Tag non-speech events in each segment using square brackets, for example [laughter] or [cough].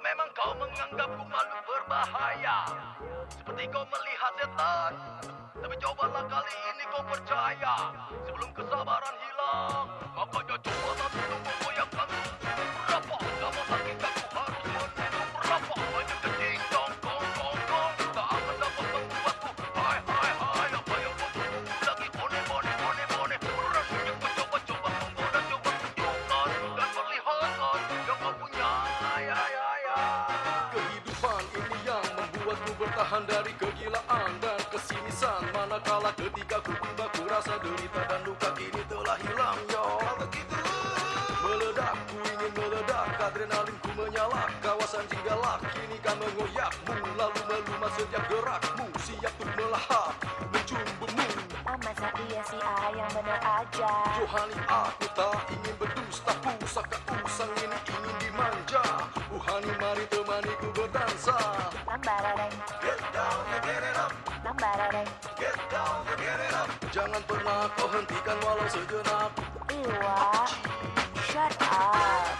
memang kau menganggapku malu berbahaya Seperti kau melihat setan Tapi cobalah kali ini kau percaya. Sebelum kesabaran hilang Makanya coba satu tunggu goyangkan Berapa lama lagi aku harus adrenalinku menyala Kawasan jinggalak kini kan mengoyakmu Lalu melumat setiap gerakmu. Siap untuk melahap mencumbumu Ah, masa iya si A yang bener aja. Johani aku tak ingin berdusta. Pusaka usang ini ingin dimanja. Uhani mari temaniku berdansa. Lambarareng, Get down and get it up. Lambarareng Get down and get it up. Jangan pernah kau hentikan walau sejenak. Iwa, shut up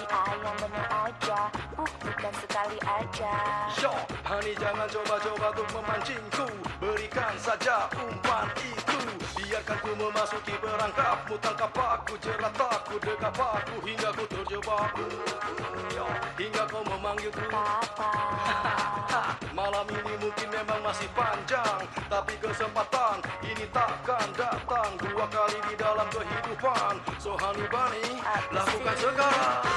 sekali aja Yo, honey jangan coba-coba untuk memancingku. Berikan saja umpan itu. Biarkan ku memasuki perangkapmu. Tangkap aku, jerat aku, dekap aku Hingga ku terjebak. Yo, hingga kau memanggilku. [laughs] Malam ini mungkin memang masih panjang Tapi kesempatan ini takkan datang. Dua kali di dalam kehidupan So bunny Lakukan sekarang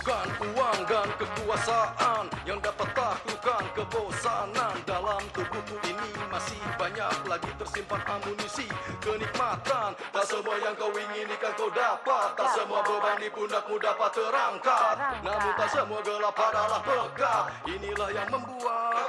Bukan uang dan kekuasaan yang dapat taklukkan kebosanan. Dalam tubuhku ini masih banyak lagi tersimpan amunisi Kenikmatan. Tak semua yang kau inginikan kau dapat. Tak semua beban di pundakmu dapat terangkat. Namun tak semua gelap adalah pekat. Inilah yang membuat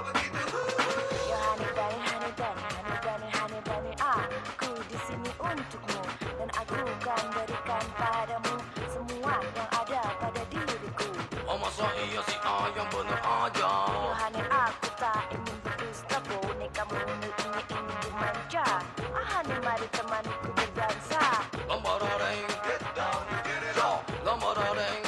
and